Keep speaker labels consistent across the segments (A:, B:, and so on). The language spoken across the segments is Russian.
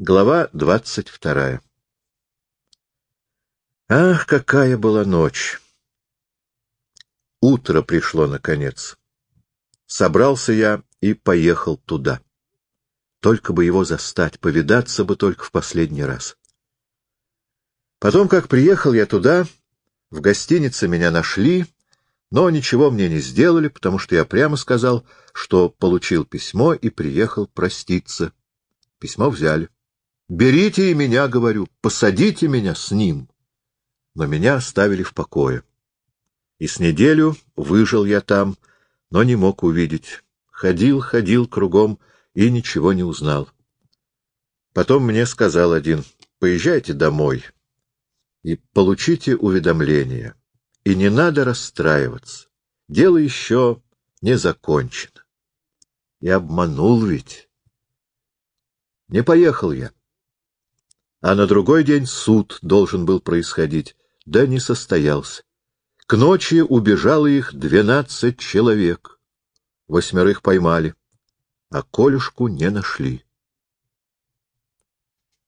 A: Глава двадцать вторая Ах, какая была ночь! Утро пришло, наконец. Собрался я и поехал туда. Только бы его застать, повидаться бы только в последний раз. Потом, как приехал я туда, в гостинице меня нашли, но ничего мне не сделали, потому что я прямо сказал, что получил письмо и приехал проститься. Письмо взяли. Берите и меня, говорю, посадите меня с ним. Но меня оставили в покое. И с неделю выжил я там, но не мог увидеть. Ходил, ходил кругом и ничего не узнал. Потом мне сказал один, поезжайте домой и получите уведомление. И не надо расстраиваться. Дело еще не закончено. И обманул ведь. Не поехал я а на другой день суд должен был происходить, да не состоялся. К ночи убежало их двенадцать человек. Восьмерых поймали, а Колюшку не нашли.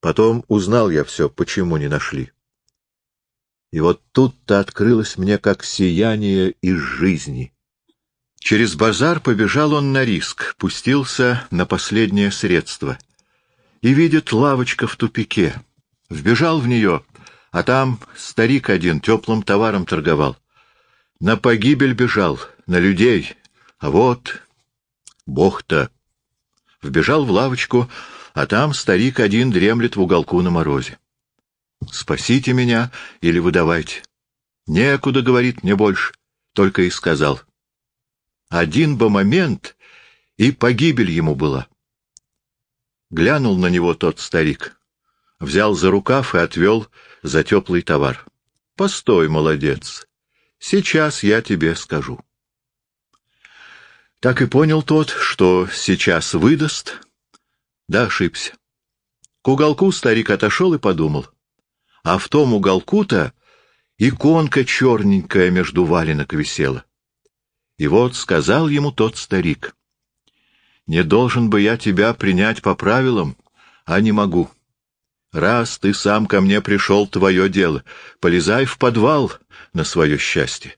A: Потом узнал я все, почему не нашли. И вот тут-то открылось мне как сияние из жизни. Через базар побежал он на риск, пустился на последнее средство — и видит лавочка в тупике. Вбежал в нее, а там старик один теплым товаром торговал. На погибель бежал, на людей, а вот бог-то. Вбежал в лавочку, а там старик один дремлет в уголку на морозе. «Спасите меня или выдавайте». «Некуда, — говорит, — мне больше», — только и сказал. Один бы момент, и погибель ему была. Глянул на него тот старик, взял за рукав и отвел за теплый товар. — Постой, молодец, сейчас я тебе скажу. Так и понял тот, что сейчас выдаст, да ошибся. К уголку старик отошел и подумал. А в том уголку-то иконка черненькая между валенок висела. И вот сказал ему тот старик. Не должен бы я тебя принять по правилам, а не могу. Раз ты сам ко мне пришел, твое дело, полезай в подвал на свое счастье.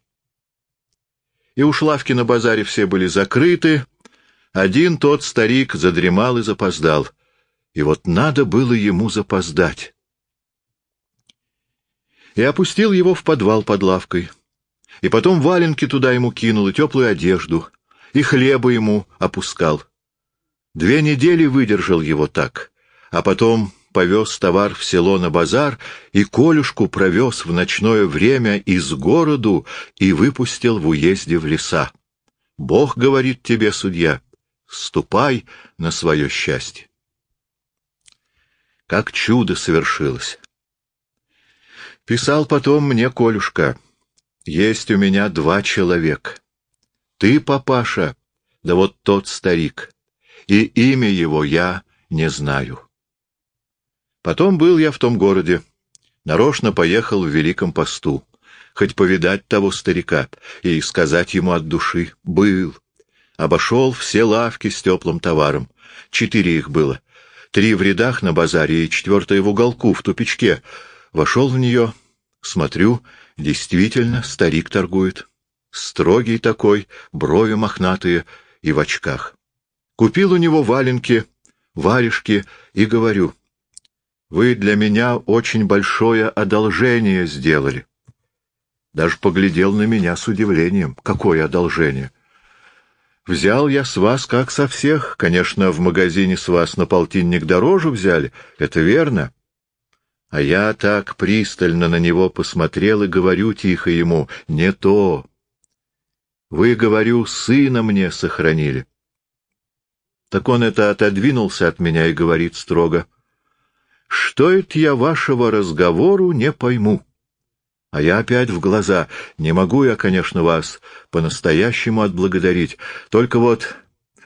A: И уж лавки на базаре все были закрыты, один тот старик задремал и запоздал. И вот надо было ему запоздать. И опустил его в подвал под лавкой. И потом валенки туда ему кинул, и теплую одежду, и хлеба ему опускал. Две недели выдержал его так, а потом повез товар в село на базар и Колюшку провез в ночное время из городу и выпустил в уезде в леса. Бог говорит тебе, судья, ступай на свое счастье. Как чудо совершилось. Писал потом мне Колюшка, есть у меня два человека. Ты, папаша, да вот тот старик и имя его я не знаю. Потом был я в том городе, нарочно поехал в Великом посту, хоть повидать того старика и сказать ему от души «был». Обошел все лавки с теплым товаром. Четыре их было. Три в рядах на базаре и четвертая в уголку, в тупичке. Вошел в нее, смотрю, действительно, старик торгует. Строгий такой, брови мохнатые и в очках. Купил у него валенки, варежки и говорю, «Вы для меня очень большое одолжение сделали». Даже поглядел на меня с удивлением. Какое одолжение? Взял я с вас, как со всех. Конечно, в магазине с вас на полтинник дороже взяли, это верно. А я так пристально на него посмотрел и говорю тихо ему, не то. Вы, говорю, сына мне сохранили. Так он это отодвинулся от меня и говорит строго. «Что это я вашего разговору не пойму?» А я опять в глаза. Не могу я, конечно, вас по-настоящему отблагодарить. Только вот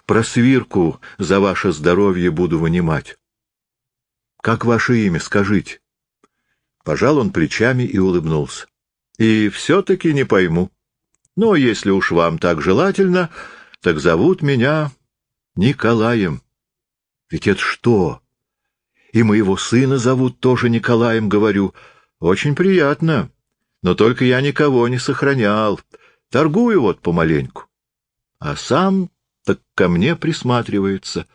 A: просвирку за ваше здоровье буду вынимать. Как ваше имя, скажите? Пожал он плечами и улыбнулся. И все-таки не пойму. Но если уж вам так желательно, так зовут меня Николаем. Ведь это что? И моего сына зовут тоже Николаем, говорю. Очень приятно. Но только я никого не сохранял. Торгую вот помаленьку. А сам так ко мне присматривается.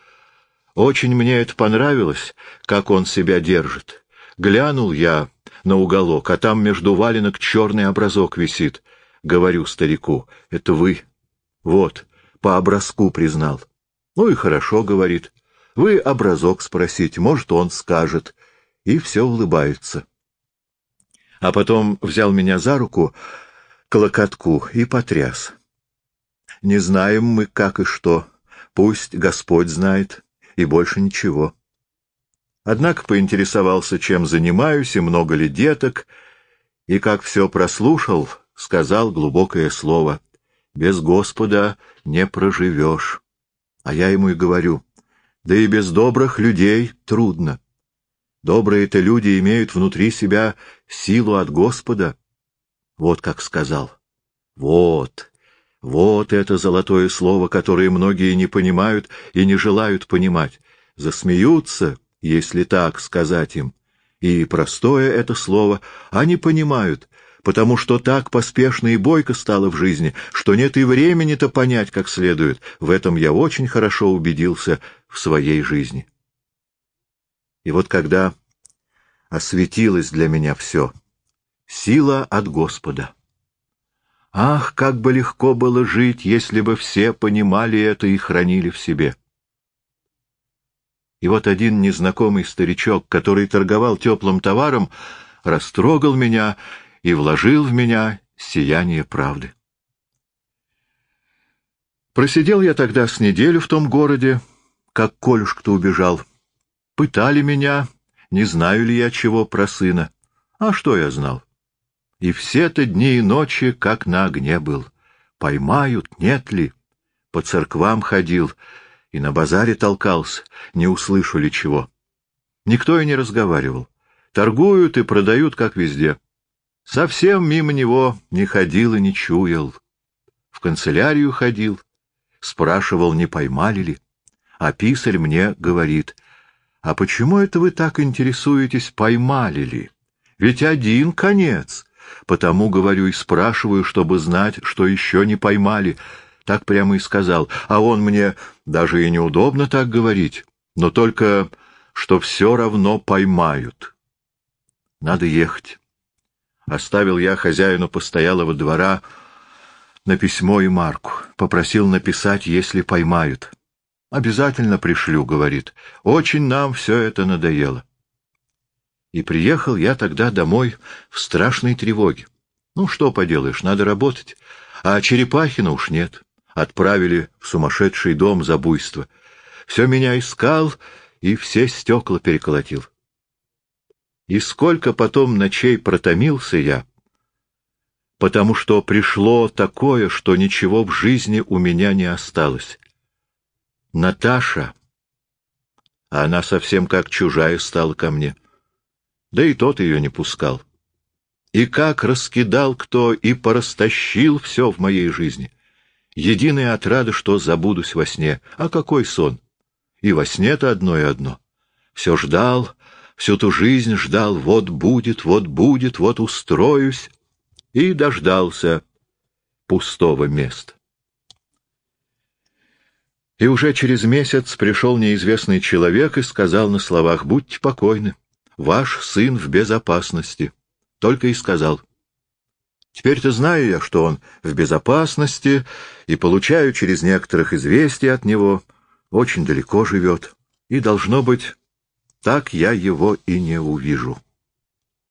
A: Очень мне это понравилось, как он себя держит. Глянул я на уголок, а там между валенок черный образок висит. Говорю старику, это вы. Вот, по образку признал. Ну и хорошо, говорит. Вы образок спросите, может, он скажет. И все улыбается. А потом взял меня за руку к локотку и потряс. Не знаем мы, как и что. Пусть Господь знает, и больше ничего. Однако поинтересовался, чем занимаюсь, и много ли деток, и, как все прослушал, сказал глубокое слово. «Без Господа не проживешь». А я ему и говорю, да и без добрых людей трудно. Добрые-то люди имеют внутри себя силу от Господа. Вот как сказал. Вот, вот это золотое слово, которое многие не понимают и не желают понимать. Засмеются, если так сказать им. И простое это слово они понимают, потому что так поспешно и бойко стало в жизни, что нет и времени-то понять как следует. В этом я очень хорошо убедился в своей жизни. И вот когда осветилось для меня все, сила от Господа. Ах, как бы легко было жить, если бы все понимали это и хранили в себе. И вот один незнакомый старичок, который торговал теплым товаром, растрогал меня и вложил в меня сияние правды. Просидел я тогда с неделю в том городе, как Колюшка-то убежал. Пытали меня, не знаю ли я чего про сына. А что я знал? И все-то дни и ночи, как на огне был. Поймают, нет ли? По церквам ходил и на базаре толкался, не услышу ли чего. Никто и не разговаривал. Торгуют и продают, как везде. Совсем мимо него не ходил и не чуял. В канцелярию ходил, спрашивал, не поймали ли. А писарь мне говорит, «А почему это вы так интересуетесь, поймали ли? Ведь один конец. Потому, говорю, и спрашиваю, чтобы знать, что еще не поймали». Так прямо и сказал. А он мне, даже и неудобно так говорить, но только, что все равно поймают. Надо ехать. Оставил я хозяину постоялого двора на письмо и марку. Попросил написать, если поймают. «Обязательно пришлю», — говорит. «Очень нам все это надоело». И приехал я тогда домой в страшной тревоге. Ну, что поделаешь, надо работать. А Черепахина уж нет. Отправили в сумасшедший дом за буйство. Все меня искал и все стекла переколотил. И сколько потом ночей протомился я, потому что пришло такое, что ничего в жизни у меня не осталось. Наташа, а она совсем как чужая стала ко мне, да и тот ее не пускал. И как раскидал кто и порастащил все в моей жизни. Единая отрада, что забудусь во сне. А какой сон? И во сне-то одно и одно. Все ждал, всю ту жизнь ждал, вот будет, вот будет, вот устроюсь, и дождался пустого места. И уже через месяц пришел неизвестный человек и сказал на словах «Будьте покойны, ваш сын в безопасности». Только и сказал. Теперь-то знаю я, что он в безопасности, и получаю через некоторых известия от него, очень далеко живет, и, должно быть, так я его и не увижу.